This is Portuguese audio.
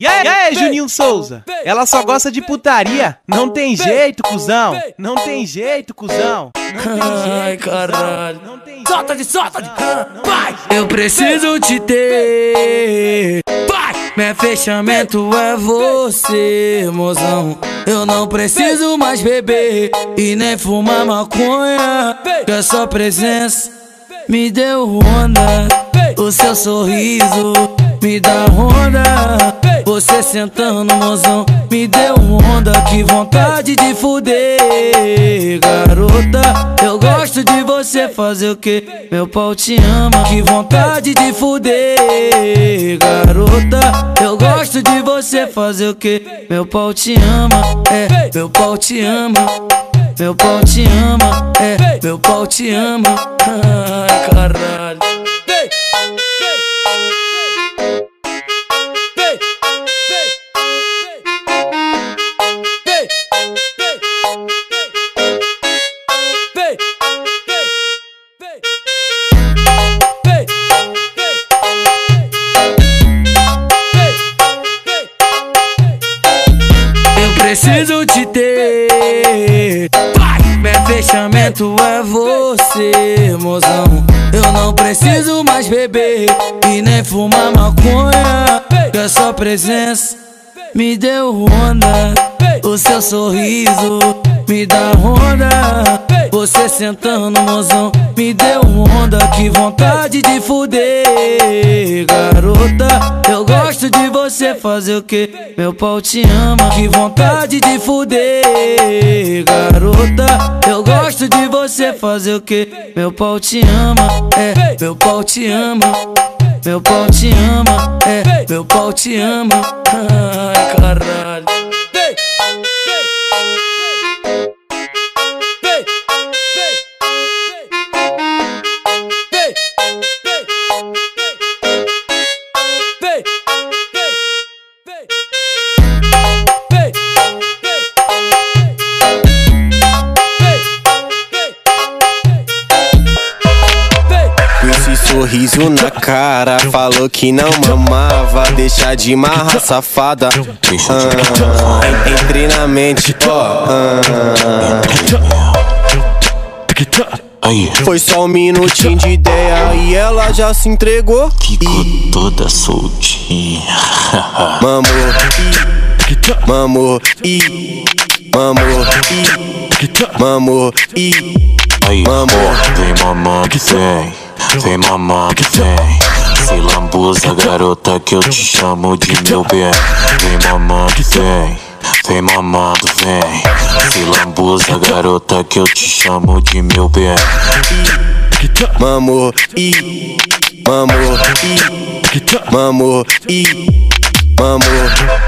E aí, Juninho Souza? Ela só gosta de putaria. Não tem jeito, cuzão. Não tem jeito, cuzão. Ai, caralho. Solta de, solta de. Vai! Eu preciso te ter. Vai! Meu fechamento é você, mozão. Eu não preciso mais beber e nem fumar maconha. Que a sua presença me deu onda. O seu sorriso me dá onda. Você sentando, mozão, me deu onda. Que vontade de fuder, garota. Eu gosto de você fazer o que? Meu pau te ama. Que vontade de fuder, garota. Eu gosto de você fazer o que? Meu pau te ama, é, meu pau te ama. Meu pau te ama, é, meu pau te ama. Ai, caralho. Meu fechamento é você, mozão. Eu não preciso mais beber e nem fumar maconha. Que a sua presença me deu onda. O seu sorriso me dá onda. Você sentando, mozão, me deu onda. Que vontade de fuder, garota. Eu gosto de você fazer o que? Meu pau te ama. Que vontade de fuder, garota. Eu gosto de você fazer o que? Meu pau te ama, é, meu pau te ama. Meu pau te ama, é, meu pau te ama. Ai, caralho. Sorriso na cara. Falou que não mamava Deixa de marra safada. Ah, Entre na mente, ó. Ah. Foi só um minutinho de ideia e ela já se entregou. Ficou toda soltinha. Mamor, e, mamor, e, mamor, e, mamor, e, Aí, mamor, vem vem Vem mamando, vem. Se lambuza garota que eu te chamo de meu bem. Vem mamando, vem. Vem mamando, vem. Se lambuza garota que eu te chamo de meu bem. Mamor, e Mamor, e Mamor, e Mamor